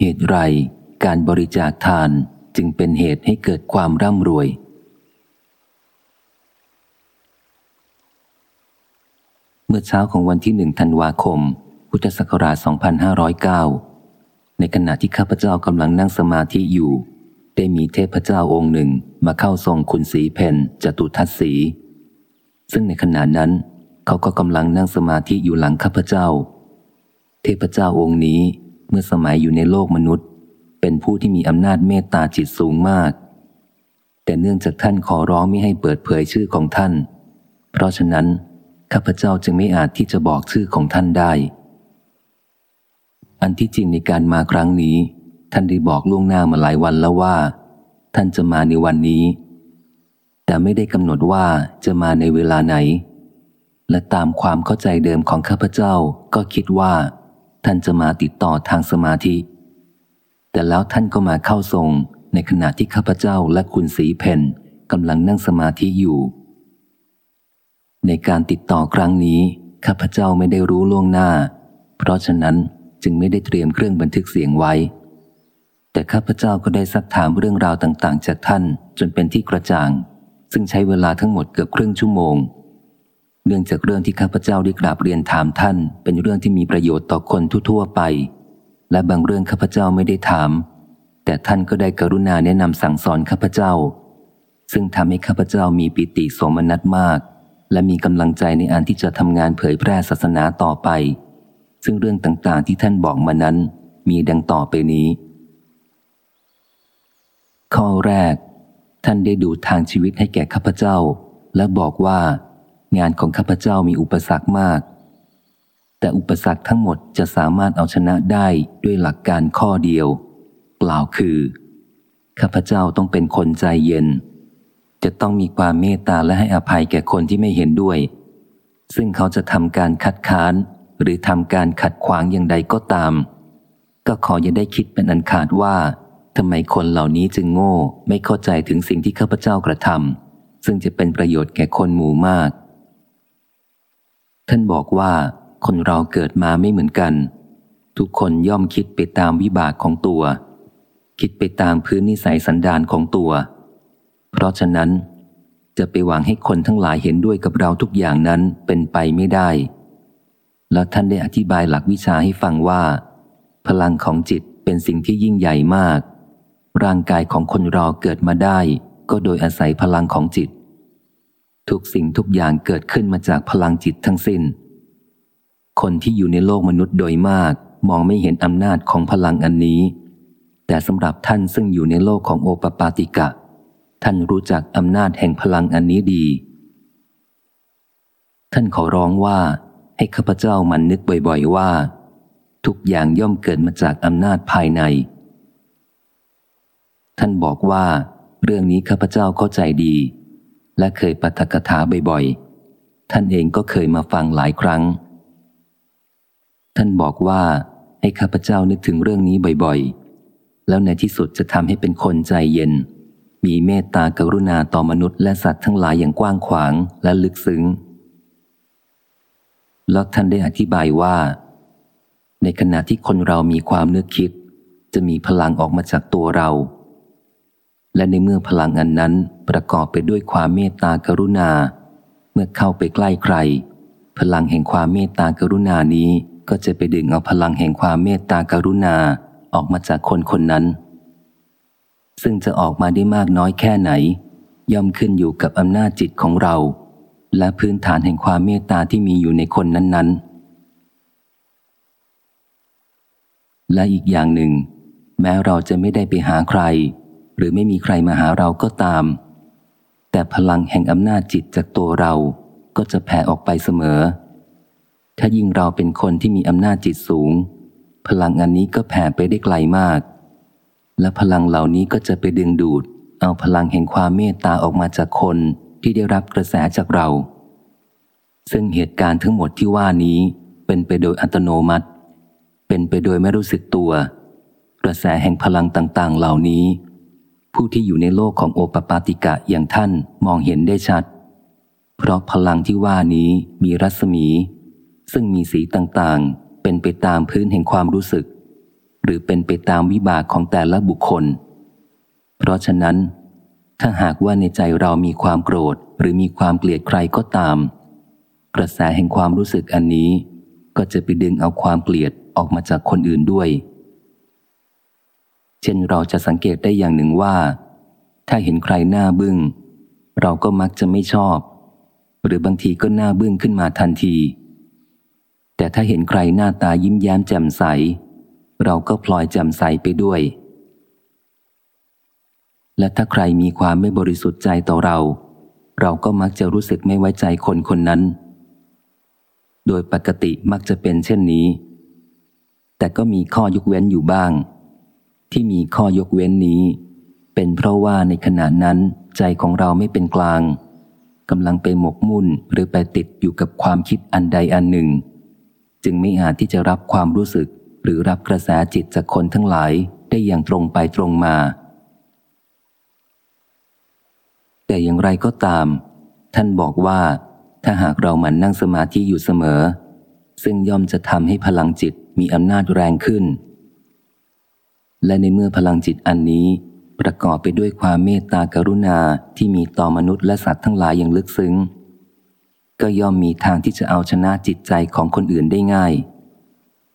เหตุไรการบริจาคทานจึงเป็นเหตุให้เกิดความร่ำรวย เมื่อเช้าของวันที่หนึ่งธันวาคม พุทธศักราช 2509 ในขณะที่ข้าพเจ้ากำลังนั่งสมาธิอยู่ ได้มีเทพเจ้าองค์หนึ่งมาเข้าทรงคุณสีเพนจตุทัศสี ซึ่งในขณะนั้น เขาก็กำลังนั่งสมาธิอยู่หลังข้าพเจ้า เทพเจ้าองค์นี้ เมื่อสมัยอยู่ในโลกมนุษย์ เป็นผู้ที่มีอำนาจเมตตาจิตสูงมาก แต่เนื่องจากท่านขอร้องไม่ให้เปิดเผยชื่อของท่าน เพราะฉะนั้นข้าพเจ้าจึงไม่อาจที่จะบอกชื่อของท่านได้ อันที่จริงในการมาครั้งนี้ ท่านได้บอกล่วงหน้ามาหลายวันแล้วว่า ท่านจะมาในวันนี้ แต่ไม่ได้กำหนดว่าจะมาในเวลาไหน และตามความเข้าใจเดิมของข้าพเจ้าก็คิดว่า ท่านจะมาติดต่อทางสมาธิ แต่แล้วท่านก็มาเข้าทรงในขณะที่ข้าพเจ้าและคุณสีเพนกำลังนั่งสมาธิอยู่ ในการติดต่อครั้งนี้ ข้าพเจ้าไม่ได้รู้ล่วงหน้า เพราะฉะนั้นจึงไม่ได้เตรียมเครื่องบันทึกเสียงไว้ แต่ข้าพเจ้าก็ได้ซักถามเรื่องราวต่างๆ จากท่านจนเป็นที่กระจ่าง ซึ่งใช้เวลาทั้งหมดเกือบครึ่งชั่วโมง เนื่องจากเรื่องที่ข้าพเจ้าได้กราบเรียนถามท่าน เป็นเรื่องที่มีประโยชน์ต่อคนทั่วๆไป และบางเรื่องข้าพเจ้าไม่ได้ถาม แต่ท่านก็ได้กรุณาแนะนำสั่งสอนข้าพเจ้า ซึ่งทำให้ข้าพเจ้ามีปิติสมนัสมาก และมีกำลังใจในอันที่จะทำงานเผยแพร่ศาสนาต่อไป ซึ่งเรื่องต่างๆที่ท่านบอกมานั้น มีดังต่อไปนี้ ข้อแรก ท่านได้ดูทางชีวิตให้แก่ข้าพเจ้า และบอกว่า งานของข้าพเจ้ามีอุปสรรคมาก แต่อุปสรรคทั้งหมดจะสามารถเอาชนะได้ด้วยหลักการข้อเดียว กล่าวคือข้าพเจ้าต้องเป็นคนใจเย็น จะต้องมีความเมตตาและให้อภัยแก่คนที่ไม่เห็นด้วย ซึ่งเขาจะทำการคัดค้าน หรือทำการขัดขวางอย่างใดก็ตาม ก็ขออย่าได้คิดเป็นอันขาดว่าทำไมคนเหล่านี้จึงโง่ ไม่เข้าใจถึงสิ่งที่ข้าพเจ้ากระทำซึ่งจะเป็นประโยชน์แก่คนหมู่มาก ท่านบอกว่าคนเราเกิดมาไม่เหมือนกัน ทุกคนย่อมคิดไปตามวิบากของตัว คิดไปตามพื้นนิสัยสันดานของตัว เพราะฉะนั้น จะไปหวังให้คนทั้งหลายเห็นด้วยกับเราทุกอย่างนั้นเป็นไปไม่ได้ แล้วท่านได้อธิบายหลักวิชาให้ฟังว่า พลังของจิตเป็นสิ่งที่ยิ่งใหญ่มาก ร่างกายของคนเราเกิดมาได้ ก็โดยอาศัยพลังของจิต ทุกสิ่งทุกอย่างเกิดขึ้นมาจากพลังจิตทั้งสิน้น คนที่อยู่ในโลกมนุษย์โดยมากมองไม่เห็นอำนาจของพลังอันนี้ แต่สำหรับท่านซึ่งอยู่ในโลกของโอปปาติกะ ท่านรู้จักอำนาจแห่งพลังอันนี้ดี ท่านขอร้องว่าให้ข้าพเจ้ามันนึกบ่อยๆว่า ทุกอย่างย่อมเกิดมาจากอำนาจภายใน ท่านบอกว่า เรื่องนี้ข้าพเจ้าเข้าใจดี และเคยปฐกถาบ่อยๆ ท่านเองก็เคยมาฟังหลายครั้ง ท่านบอกว่าให้ข้าพเจ้านึกถึงเรื่องนี้บ่อยๆ แล้วในที่สุดจะทำให้เป็นคนใจเย็น มีเมตตากรุณาต่อมนุษย์และสัตว์ทั้งหลายอย่างกว้างขวางและลึกซึ้ง แล้วท่านได้อธิบายว่า ในขณะที่คนเรามีความนึกคิด จะมีพลังออกมาจากตัวเรา และในเมื่อพลังอันนั้นประกอบไปด้วยความเมตตากรุณา เมื่อเข้าไปใกล้ใคร พลังแห่งความเมตตากรุณานี้ก็จะไปดึงเอาพลังแห่งความเมตตากรุณาออกมาจากคนคนนั้น ซึ่งจะออกมาได้มากน้อยแค่ไหน ย่อมขึ้นอยู่กับอำนาจจิตของเรา และพื้นฐานแห่งความเมตตาที่มีอยู่ในคนนั้น ๆ และอีกอย่างหนึ่ง แม้เราจะไม่ได้ไปหาใคร หรือไม่มีใครมาหาเราก็ตาม แต่พลังแห่งอำนาจจิตจากตัวเราก็จะแผ่ออกไปเสมอ ถ้ายิ่งเราเป็นคนที่มีอำนาจจิตสูง พลังอันนี้ก็แผ่ไปได้ไกลมาก และพลังเหล่านี้ก็จะไปดึงดูด เอาพลังแห่งความเมตตาออกมาจากคนที่ได้รับกระแสจากเรา ซึ่งเหตุการณ์ทั้งหมดที่ว่านี้เป็นไปโดยอัตโนมัติ เป็นไปโดยไม่รู้สึกตัว กระแสแห่งพลังต่าง ๆ เหล่านี้ ผู้ที่อยู่ในโลกของโอปปาติกะอย่างท่านมองเห็นได้ชัด เพราะพลังที่ว่านี้มีรัศมี ซึ่งมีสีต่างๆ เป็นไปตามพื้นแห่งความรู้สึก หรือเป็นไปตามวิบากของแต่ละบุคคล เพราะฉะนั้น ถ้าหากว่าในใจเรามีความโกรธหรือมีความเกลียดใครก็ตาม กระแสแห่งความรู้สึกอันนี้ ก็จะไปดึงเอาความเกลียดออกมาจากคนอื่นด้วย ช่นเราจะสังเกตได้อย่างหนึ่งว่า ถ้าเห็นใครหน้าบึง้ง เราก็มักจะไม่ชอบ หรือบางทีก็หน้าบึ้งขึ้นมาทันที แต่ถ้าเห็นใครหน้าตายิ้มแย้มแจ่มใส เราก็พลอยแจ่มใสไปด้วย และถ้าใครมีความไม่บริสุทธิ์ใจต่อเรา เราก็มักจะรู้สึกไม่ไว้ใจคนคนนั้น โดยปกติมักจะเป็นเช่นนี้ แต่ก็มีข้อยกเว้นอยู่บ้าง ที่มีข้อยกเว้นนี้ เป็นเพราะว่าในขณะนั้นใจของเราไม่เป็นกลางกำลังไปหมกมุ่นหรือไปติดอยู่กับความคิดอันใดอันหนึ่ง จึงไม่อาจที่จะรับความรู้สึกหรือรับกระแสจิตจากคนทั้งหลายได้อย่างตรงไปตรงมา แต่อย่างไรก็ตาม ท่านบอกว่า ถ้าหากเราหมั่นนั่งสมาธิอยู่เสมอ ซึ่งย่อมจะทำให้พลังจิตมีอำนาจแรงขึ้น และในเมื่อพลังจิตอันนี้ ประกอบไปด้วยความเมตตากรุณาที่มีต่อมนุษย์และสัตว์ทั้งหลายอย่างลึกซึ้ง ก็ย่อมมีทางที่จะเอาชนะจิตใจของคนอื่นได้ง่าย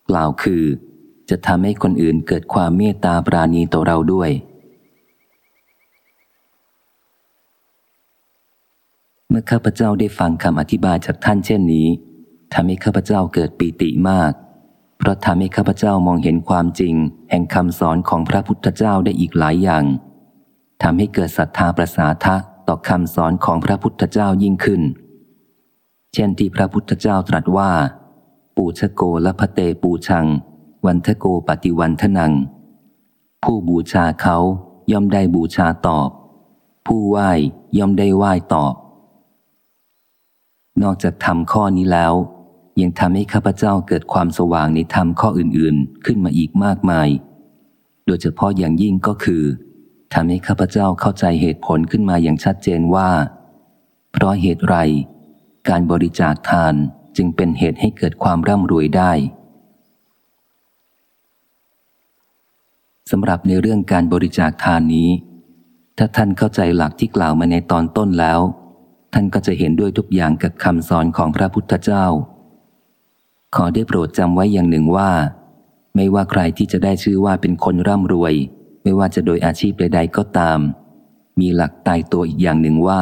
กล่าวคือ จะทำให้คนอื่นเกิดความเมตตาปราณีต่อเราด้วย เมื่อข้าพเจ้าได้ฟังคำอธิบายจากท่านเช่นนี้ทำให้ข้าพเจ้าเกิดปีติมาก เพราะทำให้ข้าพเจ้ามองเห็นความจริง แห่งคำสอนของพระพุทธเจ้าได้อีกหลายอย่างทำให้เกิดศรัทธาประสาทะต่อคำสอนของพระพุทธเจ้ายิ่งขึ้น เช่นที่พระพุทธเจ้าตรัสว่า ปูชโกและพะเตปูชัง วันทโกปฏิวันทนัง ผู้บูชาเขาย่อมได้บูชาตอบ ผู้ไหว้ย่อมได้ไหว้ตอบ นอกจากทำข้อนี้แล้ว ยังทำให้ข้าพเจ้าเกิดความสว่างในธรรมข้ออื่นๆ ขึ้นมาอีกมากมาย โดยเฉพาะอย่างยิ่งก็คือทำให้ข้าพเจ้าเข้าใจเหตุผลขึ้นมาอย่างชัดเจนว่า เพราะเหตุไร การบริจาคทานจึงเป็นเหตุให้เกิดความร่ำรวยได้สำหรับในเรื่องการบริจาคทานนี้ ถ้าท่านเข้าใจหลักที่กล่าวมาในตอนต้นแล้ว ท่านก็จะเห็นด้วยทุกอย่างกับคำสอนของพระพุทธเจ้า ขอได้โปรดจำไว้อย่างหนึ่งว่า ไม่ว่าใครที่จะได้ชื่อว่าเป็นคนร่ำรวย ไม่ว่าจะโดยอาชีพใด ๆ ก็ตาม มีหลักตายตัวอีกอย่างหนึ่งว่า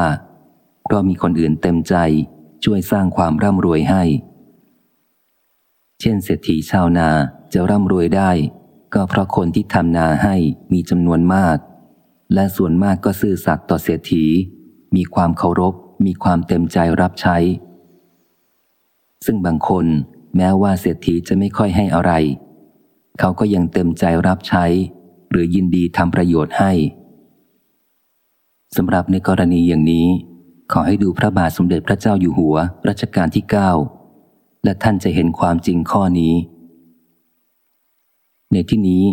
เพราะมีคนอื่นเต็มใจช่วยสร้างความร่ำรวยให้ เช่นเศรษฐีชาวนาจะร่ำรวยได้ ก็เพราะคนที่ทำนาให้มีจำนวนมาก และส่วนมากก็ซื่อสัตย์ต่อเศรษฐี มีความเคารพ มีความเต็มใจรับใช้ ซึ่งบางคน แม้ว่าเศรษฐีจะไม่ค่อยให้อะไร เขาก็ยังเต็มใจรับใช้ หรือยินดีทำประโยชน์ให้สำหรับในกรณีอย่างนี้ ขอให้ดูพระบาทสมเด็จพระเจ้าอยู่หัวรัชกาลที่เก้าและท่านจะเห็นความจริงข้อนี้ ในที่นี้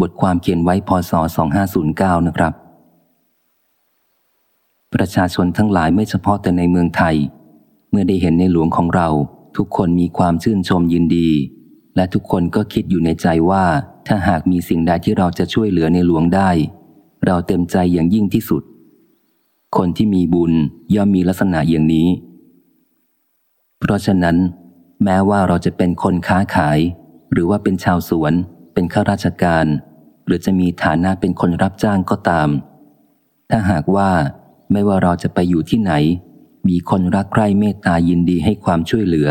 บทความเขียนไว้พศ 2509 นะครับ ประชาชนทั้งหลายไม่เฉพาะแต่ในเมืองไทย เมื่อได้เห็นในหลวงของเรา ทุกคนมีความชื่นชมยินดี และทุกคนก็คิดอยู่ในใจว่า ถ้าหากมีสิ่งใดที่เราจะช่วยเหลือในหลวงได้ เราเต็มใจอย่างยิ่งที่สุด คนที่มีบุญย่อมมีลักษณะอย่างนี้ เพราะฉะนั้น แม้ว่าเราจะเป็นคนค้าขาย หรือว่าเป็นชาวสวน เป็นข้าราชการ หรือจะมีฐานะเป็นคนรับจ้างก็ตาม ถ้าหากว่าไม่ว่าเราจะไปอยู่ที่ไหน มีคนรักใคร่เมตตายินดีให้ความช่วยเหลือ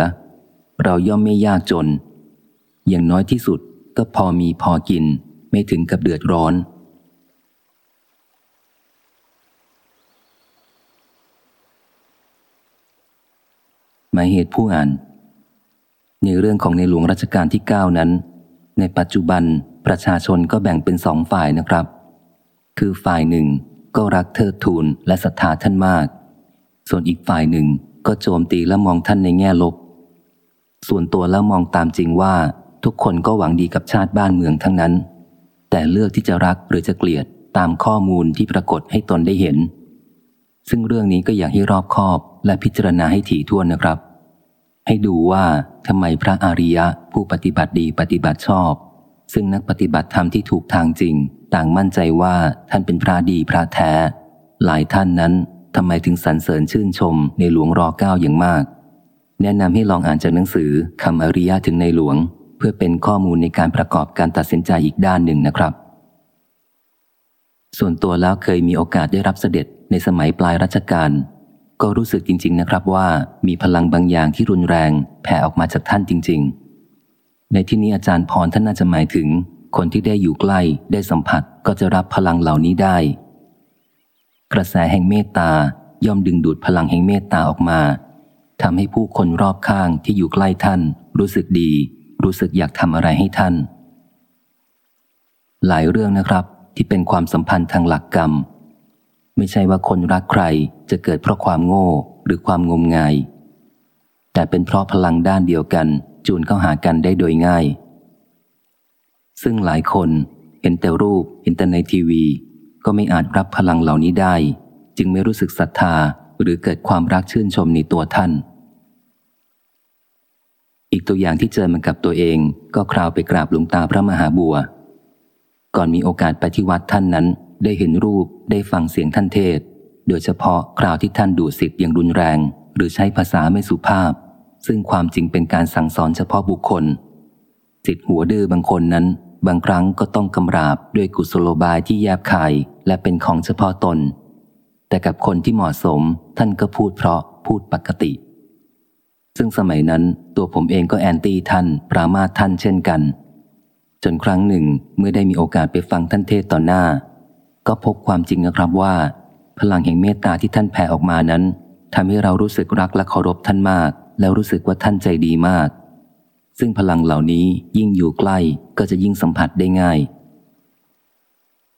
เราย่อมไม่ยากจน อย่างน้อยที่สุดก็พอมีพอกิน ไม่ถึงกับเดือดร้อน หมายเหตุผู้อ่าน ในเรื่องของในหลวงรัชกาลที่เก้านั้น ในปัจจุบันประชาชนก็แบ่งเป็นสองฝ่ายนะครับ คือฝ่ายหนึ่งก็รักเทิดทูนและศรัทธาท่านมาก ส่วนอีกฝ่ายหนึ่งก็โจมตีและมองท่านในแง่ลบ ส่วนตัวแล้วมองตามจริงว่า ทุกคนก็หวังดีกับชาติบ้านเมืองทั้งนั้น แต่เลือกที่จะรักหรือจะเกลียดตามข้อมูลที่ปรากฏให้ตนได้เห็น ซึ่งเรื่องนี้ก็อยากให้รอบคอบและพิจารณาให้ถี่ถ้วนนะครับ ให้ดูว่าทำไมพระอริยะผู้ปฏิบัติดีปฏิบัติชอบ ซึ่งนักปฏิบัติธรรมที่ถูกทางจริง ต่างมั่นใจว่าท่านเป็นพระดีพระแท้ หลายท่านนั้น ทำไมถึงสรรเสริญชื่นชมในหลวงรอเก้าอย่างมาก แนะนำให้ลองอ่านจากหนังสือคำอริยะถึงในหลวง เพื่อเป็นข้อมูลในการประกอบการตัดสินใจอีกด้านหนึ่งนะครับ ส่วนตัวแล้วเคยมีโอกาสได้รับเสด็จในสมัยปลายรัชกาลก็รู้สึกจริง ๆ นะครับว่ามีพลังบางอย่างที่รุนแรงแผ่ออกมาจากท่านจริง ๆ ในที่นี้อาจารย์พรท่านน่าจะหมายถึง คนที่ได้อยู่ใกล้ได้สัมผัสก็จะรับพลังเหล่านี้ได้ กระแสแห่งเมตตาย่อมดึงดูดพลังแห่งเมตตาออกมาทำให้ผู้คนรอบข้างที่อยู่ใกล้ท่าน รู้สึกดี รู้สึกอยากทำอะไรให้ท่าน หลายเรื่องนะครับที่เป็นความสัมพันธ์ทางหลักกรรม ไม่ใช่ว่าคนรักใครจะเกิดเพราะความโง่หรือความงมงาย แต่เป็นเพราะพลังด้านเดียวกันจูนเข้าหากันได้โดยง่าย ซึ่งหลายคนเห็นแต่รูปเห็นแต่ในทีวี ก็ไม่อาจรับพลังเหล่านี้ได้ จึงไม่รู้สึกศรัทธาหรือเกิดความรักชื่นชมในตัวท่าน อีกตัวอย่างที่เจอมากับตัวเองก็คราวไปกราบหลวงตาพระมหาบัว ก่อนมีโอกาสไปที่วัดท่านนั้น ได้เห็นรูปได้ฟังเสียงท่านเทศ โดยเฉพาะคราวที่ท่านดูสิทธิ์อย่างรุนแรง หรือใช้ภาษาไม่สุภาพ ซึ่งความจริงเป็นการสั่งสอนเฉพาะบุคคลสิทธิ์หัวดื้อบางคนนั้น บางครั้งก็ต้องกำราบด้วยกุศโลบายที่แยบคายและเป็นของเฉพาะตน แต่กับคนที่เหมาะสมท่านก็พูดเพราะพูดปกติ ซึ่งสมัยนั้นตัวผมเองก็แอนตี้ท่าน ปรามาท่านเช่นกัน จนครั้งหนึ่งเมื่อได้มีโอกาสไปฟังท่านเทศต่อหน้า ก็พบความจริงนะครับว่า พลังแห่งเมตตาที่ท่านแผ่ออกมานั้นทำให้เรารู้สึกรักและเคารพท่านมาก แล้วรู้สึกว่าท่านใจดีมาก ซึ่งพลังเหล่านี้ยิ่งอยู่ใกล้ก็จะยิ่งสัมผัสได้ง่าย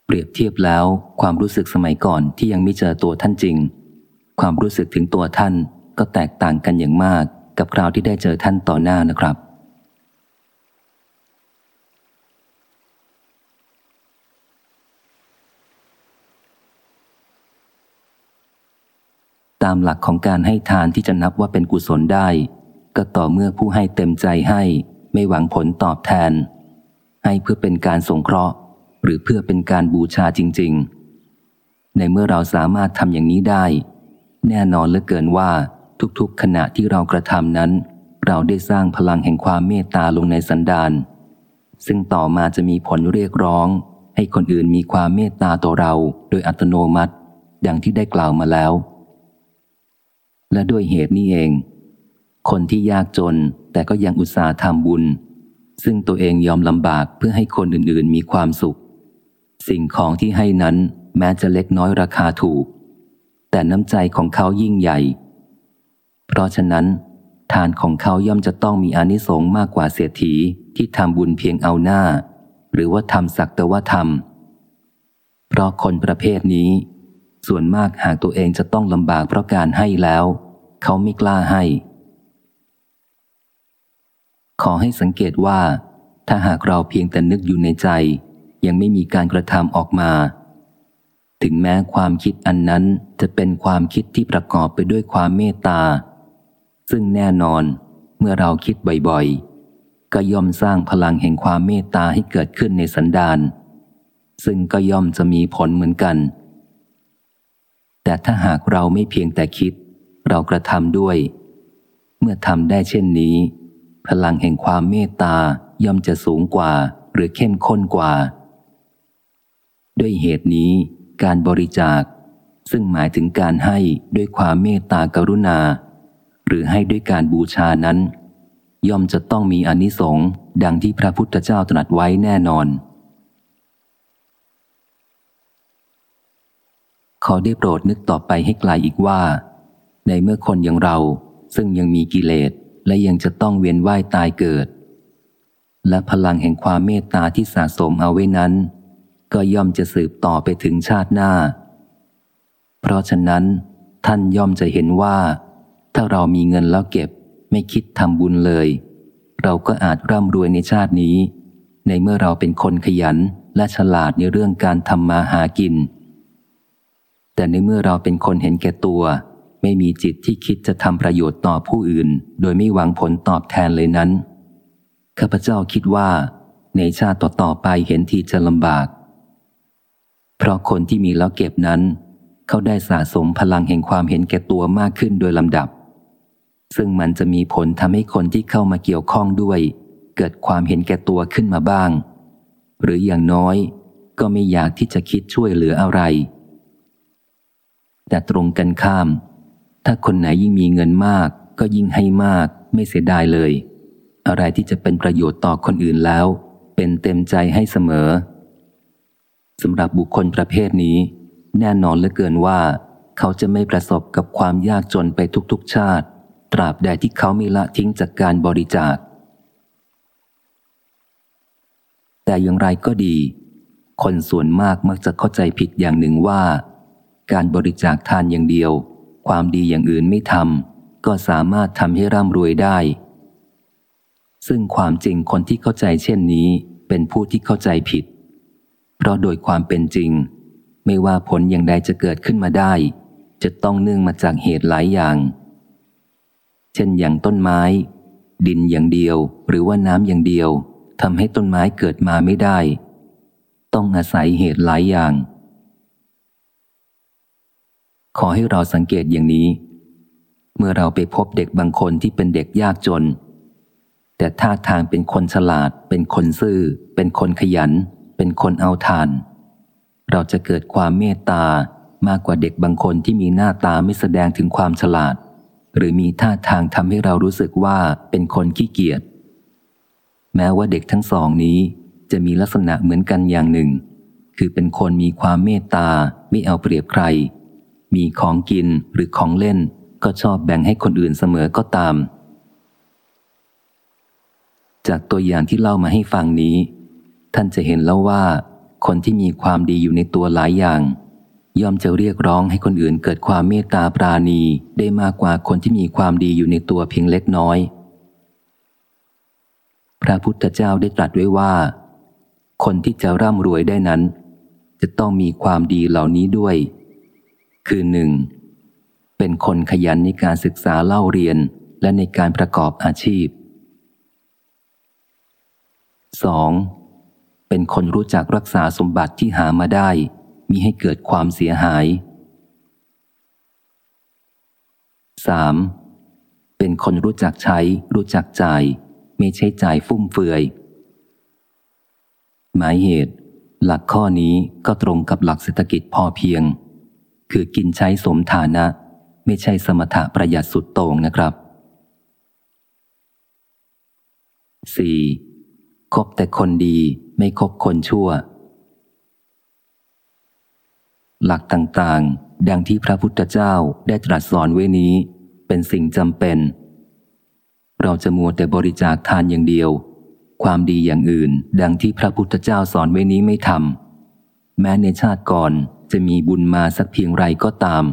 เปรียบเทียบแล้วความรู้สึกสมัยก่อนที่ยังไม่เจอตัวท่านจริง ความรู้สึกถึงตัวท่านก็แตกต่างกันอย่างมากกับคราวที่ได้เจอท่านต่อหน้านะครับ ตามหลักของการให้ทานที่จะนับว่าเป็นกุศลได้ ก็ต่อเมื่อผู้ให้เต็มใจให้ไม่หวังผลตอบแทน ให้เพื่อเป็นการสงเคราะห์ หรือเพื่อเป็นการบูชาจริง ๆ ในเมื่อเราสามารถทำอย่างนี้ได้ แน่นอนเหลือเกินว่าทุกๆ ขณะที่เรากระทำนั้น เราได้สร้างพลังแห่งความเมตตาลงในสันดานซึ่งต่อมาจะมีผลเรียกร้อง ให้คนอื่นมีความเมตตาต่อเราโดยอัตโนมัติดังที่ได้กล่าวมาแล้ว และด้วยเหตุนี้เอง คนที่ยากจนแต่ก็ยังอุตส่าห์ทำบุญ ซึ่งตัวเองยอมลำบากเพื่อให้คนอื่นๆ มีความสุข สิ่งของที่ให้นั้นแม้จะเล็กน้อยราคาถูก แต่น้ำใจของเขายิ่งใหญ่ เพราะฉะนั้น ทานของเขาย่อมจะต้องมีอนิสงส์มากกว่าเศรษฐีที่ทำบุญเพียงเอาหน้า หรือว่าทำสักแต่ว่าทำเพราะคนประเภทนี้ ส่วนมากหากตัวเองจะต้องลำบากเพราะการให้แล้ว เขาไม่กล้าให้ ขอให้สังเกตว่า ถ้าหากเราเพียงแต่นึกอยู่ในใจ ยังไม่มีการกระทำออกมา ถึงแม้ความคิดอันนั้นจะเป็นความคิดที่ประกอบไปด้วยความเมตตา ซึ่งแน่นอนเมื่อเราคิดบ่อยๆ ก็ย่อมสร้างพลังแห่งความเมตตาให้เกิดขึ้นในสันดานซึ่งก็ย่อมจะมีผลเหมือนกัน แต่ถ้าหากเราไม่เพียงแต่คิด เรากระทำด้วย เมื่อทำได้เช่นนี้ พลังแห่งความเมตตาย่อมจะสูงกว่าหรือเข้มข้นกว่า ด้วยเหตุนี้ การบริจาค ซึ่งหมายถึงการให้ด้วยความเมตตากรุณา หรือให้ด้วยการบูชานั้น ย่อมจะต้องมีอนิสงส์ดังที่พระพุทธเจ้าตรัสไว้แน่นอน ขอได้โปรดนึกต่อไปให้ไกลอีกว่า ในเมื่อคนอย่างเราซึ่งยังมีกิเลส และยังจะต้องเวียนว่ายตายเกิด และพลังแห่งความเมตตาที่สะสมเอาไว้นั้น ก็ย่อมจะสืบต่อไปถึงชาติหน้า เพราะฉะนั้น ท่านย่อมจะเห็นว่า ถ้าเรามีเงินแล้วเก็บไม่คิดทำบุญเลย เราก็อาจร่ำรวยในชาตินี้ ในเมื่อเราเป็นคนขยันและฉลาดในเรื่องการทำมาหากิน แต่ในเมื่อเราเป็นคนเห็นแก่ตัว ไม่มีจิตที่คิดจะทำประโยชน์ต่อผู้อื่น โดยไม่หวังผลตอบแทนเลยนั้น ข้าพเจ้าคิดว่า ในชาติต่อๆไปเห็นทีจะลำบาก เพราะคนที่มีแล้วเก็บนั้น เขาได้สะสมพลังแห่งความเห็นแก่ตัวมากขึ้นโดยลำดับ ซึ่งมันจะมีผลทำให้คนที่เข้ามาเกี่ยวข้องด้วย เกิดความเห็นแก่ตัวขึ้นมาบ้าง หรืออย่างน้อย ก็ไม่อยากที่จะคิดช่วยเหลืออะไร แต่ตรงกันข้าม ถ้าคนไหนยิ่งมีเงินมาก ก็ยิ่งให้มากไม่เสียดายเลย อะไรที่จะเป็นประโยชน์ต่อคนอื่นแล้ว เป็นเต็มใจให้เสมอสำหรับบุคคลประเภทนี้ แน่นอนเหลือเกินว่า เขาจะไม่ประสบกับความยากจนไปทุกๆชาติ ตราบใดที่เขาม่ละทิ้งจากการบริจาค แต่อย่างไรก็ดี คนส่วนมากมักจะเข้าใจผิดอย่างหนึ่งว่า การบริจาคทานอย่างเดียว ความดีอย่างอื่นไม่ทำก็สามารถทำให้ร่ำรวยได้ ซึ่งความจริงคนที่เข้าใจเช่นนี้เป็นผู้ที่เข้าใจผิด เพราะโดยความเป็นจริง ไม่ว่าผลอย่างใดจะเกิดขึ้นมาได้ จะต้องเนื่องมาจากเหตุหลายอย่าง เช่นอย่างต้นไม้ ดินอย่างเดียวหรือว่าน้ำอย่างเดียวทำให้ต้นไม้เกิดมาไม่ได้ ต้องอาศัยเหตุหลายอย่าง ขอให้เราสังเกตอย่างนี้ เมื่อเราไปพบเด็กบางคนที่เป็นเด็กยากจน แต่ท่าทางเป็นคนฉลาด เป็นคนซื่อ เป็นคนขยัน เป็นคนเอาทาน เราจะเกิดความเมตตามากกว่าเด็กบางคนที่มีหน้าตาไม่แสดงถึงความฉลาด หรือมีท่าทางทำให้เรารู้สึกว่าเป็นคนขี้เกียจแม้ว่าเด็กทั้งสองนี้จะมีลักษณะเหมือนกันอย่างหนึ่ง คือเป็นคนมีความเมตตาไม่เอาเปรียบใคร มีของกินหรือของเล่น ก็ชอบแบ่งให้คนอื่นเสมอก็ตาม จากตัวอย่างที่เล่ามาให้ฟังนี้ ท่านจะเห็นแล้วว่า คนที่มีความดีอยู่ในตัวหลายอย่าง ย่อมจะเรียกร้องให้คนอื่นเกิดความเมตตาปราณีได้มากกว่าคนที่มีความดีอยู่ในตัวเพียงเล็กน้อย พระพุทธเจ้าได้ตรัสไว้ว่า คนที่จะร่ำรวยได้นั้นจะต้องมีความดีเหล่านี้ด้วย คือหนึ่งเป็นคนขยันในการศึกษาเล่าเรียนและในการประกอบอาชีพ 2. เป็นคนรู้จักรักษาสมบัติที่หามาได้มีให้เกิดความเสียหาย 3. เป็นคนรู้จักใช้ รู้จักจ่าย ไม่ใช่จ่ายฟุ่มเฟือย หมายเหตุ หลักข้อนี้ก็ตรงกับหลักเศรษฐกิจพอเพียง คือกินใช้สมฐานะ ไม่ใช่สมถะประหยัดสุดโต่งนะครับ 4. คบแต่คนดีไม่คบคนชั่ว หลักต่างๆ ดังที่พระพุทธเจ้าได้ตรัสสอนไว้นี้ เป็นสิ่งจำเป็น เราจะมัวแต่บริจาคทานอย่างเดียว ความดีอย่างอื่น ดังที่พระพุทธเจ้าสอนไว้นี้ไม่ทำแม้ในชาติก่อน จะมีบุญมาสักเพียงไรก็ตาม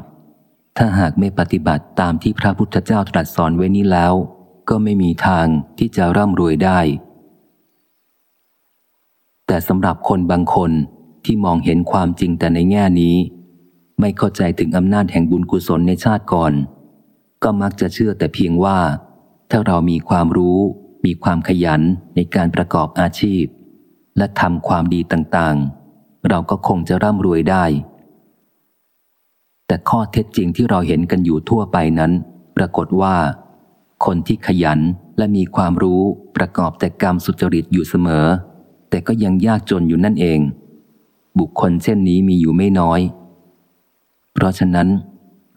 ถ้าหากไม่ปฏิบัติตามที่พระพุทธเจ้าตรัสสอนไว้นี้แล้ว ก็ไม่มีทางที่จะร่ำรวยได้ แต่สำหรับคนบางคนที่มองเห็นความจริงแต่ในแง่นี้ ไม่เข้าใจถึงอำนาจแห่งบุญกุศลในชาติก่อน ก็มักจะเชื่อแต่เพียงว่า ถ้าเรามีความรู้ มีความขยันในการประกอบอาชีพ และทำความดีต่างๆ เราก็คงจะร่ำรวยได้ แต่ข้อเท็จจริงที่เราเห็นกันอยู่ทั่วไปนั้น ปรากฏว่า คนที่ขยันและมีความรู้ประกอบแต่กรรมสุจริตอยู่เสมอ แต่ก็ยังยากจนอยู่นั่นเอง บุคคลเช่นนี้มีอยู่ไม่น้อย เพราะฉะนั้น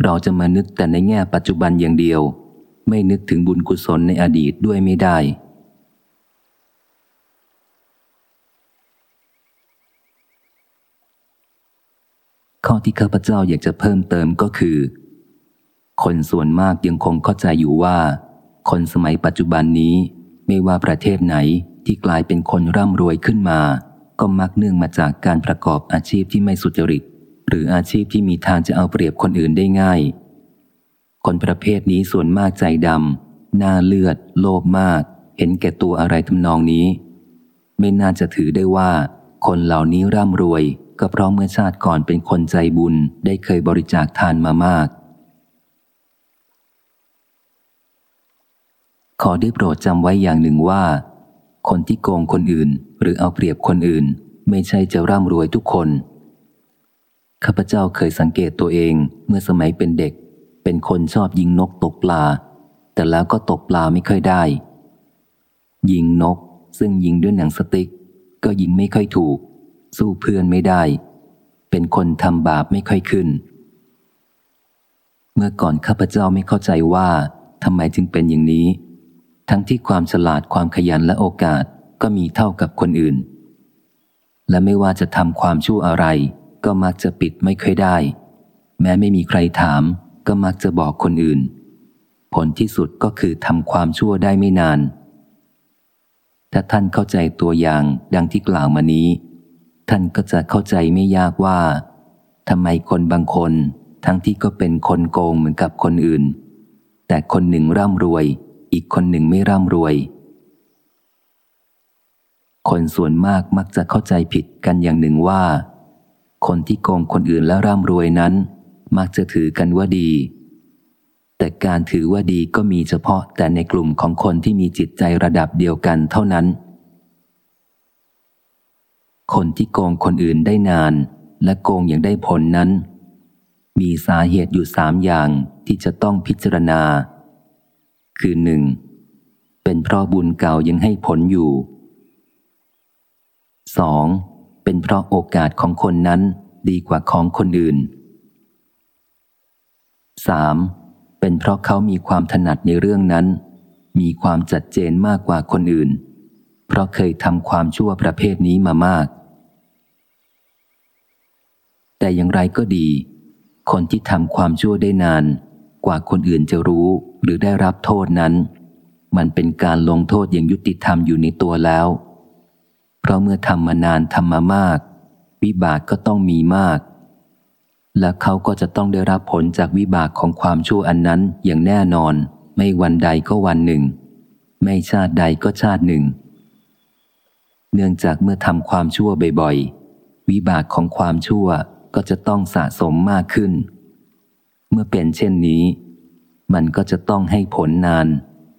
เราจะมานึกแต่ในแง่ปัจจุบันอย่างเดียว ไม่นึกถึงบุญกุศลในอดีตด้วยไม่ได้ ข้อที่ข้าพเจ้าอยากจะเพิ่มเติมก็คือ คนส่วนมากยังคงเข้าใจอยู่ว่า คนสมัยปัจจุบันนี้ ไม่ว่าประเทศไหนที่กลายเป็นคนร่ำรวยขึ้นมา ก็มักเนื่องมาจากการประกอบอาชีพที่ไม่สุจริต หรืออาชีพที่มีทางจะเอาเปรียบคนอื่นได้ง่าย คนประเภทนี้ส่วนมากใจดำหน้าเลือด โลภมาก เห็นแก่ตัวอะไรทำนองนี้ ไม่น่าจะถือได้ว่า คนเหล่านี้ร่ำรวย ก็เพราะเมื่อชาติก่อนเป็นคนใจบุญได้เคยบริจาคทานมามาก ขอได้โปรดจำไว้อย่างหนึ่งว่า คนที่โกงคนอื่น หรือเอาเปรียบคนอื่น ไม่ใช่จะร่ำรวยทุกคน ข้าพเจ้าเคยสังเกตตัวเองเมื่อสมัยเป็นเด็ก เป็นคนชอบยิงนกตกปลา แต่แล้วก็ตกปลาไม่ค่อยได้ ยิงนกซึ่งยิงด้วยหนังสติ๊กก็ยิงไม่ค่อยถูก สู้เพื่อนไม่ได้ เป็นคนทำบาปไม่ค่อยขึ้น เมื่อก่อนข้าพเจ้าไม่เข้าใจว่าทำไมจึงเป็นอย่างนี้ ทั้งที่ความฉลาดความขยันและโอกาสก็มีเท่ากับคนอื่น และไม่ว่าจะทำความชั่วอะไร ก็มักจะปิดไม่ค่อยได้ แม้ไม่มีใครถาม ก็มักจะบอกคนอื่น ผลที่สุดก็คือทำความชั่วได้ไม่นานถ้าท่านเข้าใจตัวอย่างดังที่กล่าวมานี้ ท่านก็จะเข้าใจไม่ยากว่าทำไมคนบางคน ทั้งที่ก็เป็นคนโกงเหมือนกับคนอื่น แต่คนหนึ่งร่ำรวย อีกคนหนึ่งไม่ร่ำรวย คนส่วนมากมักจะเข้าใจผิดกันอย่างหนึ่งว่า คนที่โกงคนอื่นและร่ำรวยนั้น มักจะถือกันว่าดี แต่การถือว่าดีก็มีเฉพาะแต่ในกลุ่มของคนที่มีจิตใจระดับเดียวกันเท่านั้น คนที่โกงคนอื่นได้นาน และโกงอย่างได้ผลนั้น มีสาเหตุอยู่สามอย่างที่จะต้องพิจารณา คือหนึ่งเป็นเพราะบุญเก่ายังให้ผลอยู่สองเป็นเพราะโอกาสของคนนั้นดีกว่าของคนอื่นสามเป็นเพราะเขามีความถนัดในเรื่องนั้น มีความจัดเจนมากกว่าคนอื่น เพราะเคยทำความชั่วประเภทนี้มามาก แต่อย่างไรก็ดี คนที่ทำความชั่วได้นาน กว่าคนอื่นจะรู้หรือได้รับโทษนั้น มันเป็นการลงโทษอย่างยุติธรรมอยู่ในตัวแล้ว เพราะเมื่อทำมานานทำมามาก วิบากก็ต้องมีมาก และเขาก็จะต้องได้รับผลจากวิบากของความชั่วอันนั้นอย่างแน่นอน ไม่วันใดก็วันหนึ่ง ไม่ชาติใดก็ชาติหนึ่ง เนื่องจากเมื่อทำความชั่วบ่อยๆวิบากของความชั่ว ก็จะต้องสะสมมากขึ้น เมื่อเป็นเช่นนี้ มันก็จะต้องให้ผลนาน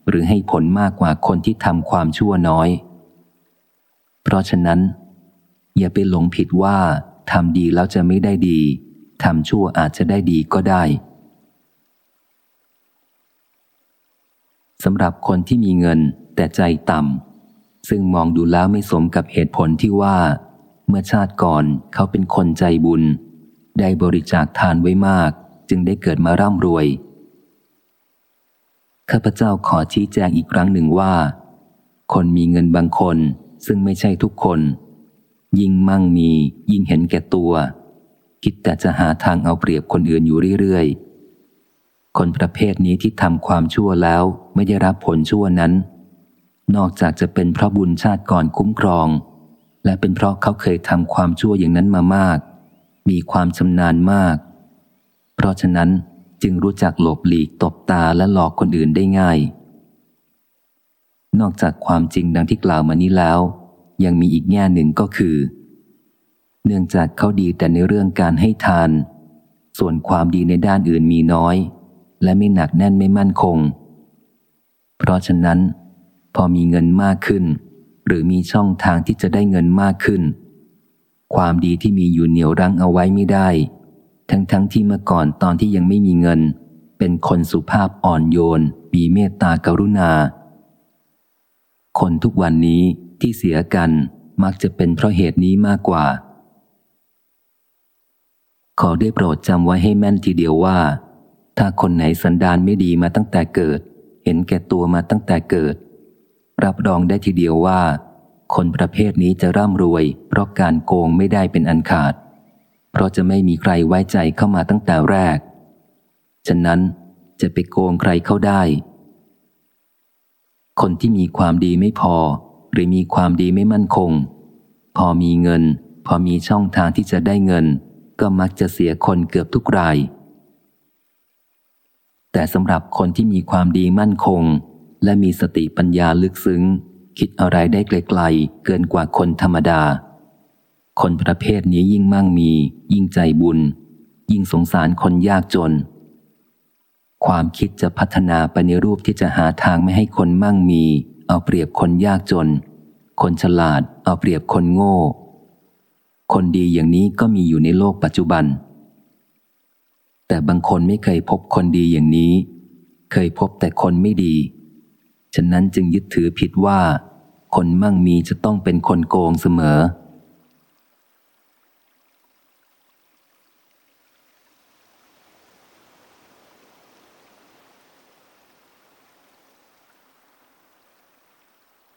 หรือให้ผลมากกว่าคนที่ทำความชั่วน้อย เพราะฉะนั้น อย่าไปหลงผิดว่าทำดีแล้วจะไม่ได้ดีทำชั่วอาจจะได้ดีก็ได้สำหรับคนที่มีเงินแต่ใจต่ำซึ่งมองดูแล้วไม่สมกับเหตุผลที่ว่า เมื่อชาติก่อนเขาเป็นคนใจบุญ ได้บริจาคทานไว้มาก จึงได้เกิดมาร่ำรวย ข้าพเจ้าขอชี้แจงอีกครั้งหนึ่งว่า คนมีเงินบางคน ซึ่งไม่ใช่ทุกคน ยิ่งมั่งมียิ่งเห็นแก่ตัว คิดแต่จะหาทางเอาเปรียบคนอื่นอยู่เรื่อยๆ คนประเภทนี้ที่ทำความชั่วแล้วไม่ได้รับผลชั่วนั้น นอกจากจะเป็นเพราะบุญชาติก่อนคุ้มครอง และเป็นเพราะเขาเคยทำความชั่วอย่างนั้นมามาก มีความชำนาญมาก เพราะฉะนั้นจึงรู้จักหลบหลีกตบตาและหลอกคนอื่นได้ง่าย นอกจากความจริงดังที่กล่าวมานี้แล้ว ยังมีอีกแง่หนึ่งก็คือ เนื่องจากเขาดีแต่ในเรื่องการให้ทาน ส่วนความดีในด้านอื่นมีน้อย และไม่หนักแน่นไม่มั่นคง เพราะฉะนั้น พอมีเงินมากขึ้น หรือมีช่องทางที่จะได้เงินมากขึ้น ความดีที่มีอยู่เหนียวรั้งเอาไว้ไม่ได้ ทั้งๆทที่เมื่อก่อนตอนที่ยังไม่มีเงิน เป็นคนสุภาพอ่อนโยนมีเมตตากรุณา คนทุกวันนี้ที่เสียกันมักจะเป็นเพราะเหตุนี้มากกว่า ขอได้โปรดจำไว้ให้แม่นทีเดียวว่า ถ้าคนไหนสันดานไม่ดีมาตั้งแต่เกิด เห็นแก่ตัวมาตั้งแต่เกิด รับรองได้ทีเดียวว่า คนประเภทนี้จะร่ำรวย เพราะการโกงไม่ได้เป็นอันขาด เพราะจะไม่มีใครไว้ใจเข้ามาตั้งแต่แรก ฉะนั้นจะไปโกงใครเข้าได้ คนที่มีความดีไม่พอ หรือมีความดีไม่มั่นคง พอมีเงิน พอมีช่องทางที่จะได้เงิน ก็มักจะเสียคนเกือบทุกราย แต่สำหรับคนที่มีความดีมั่นคง และมีสติปัญญาลึกซึ้ง คิดอะไรได้ไกลๆ เกินกว่าคนธรรมดา คนประเภทนี้ยิ่งมั่งมี ยิ่งใจบุญ ยิ่งสงสารคนยากจน ความคิดจะพัฒนาไปในรูปที่จะหาทางไม่ให้คนมั่งมี เอาเปรียบคนยากจน คนฉลาด เอาเปรียบคนโง่ คนดีอย่างนี้ก็มีอยู่ในโลกปัจจุบัน แต่บางคนไม่เคยพบคนดีอย่างนี้ เคยพบแต่คนไม่ดี ฉะนั้นจึงยึดถือผิดว่า คนมั่งมีจะต้องเป็นคนโกงเสมอ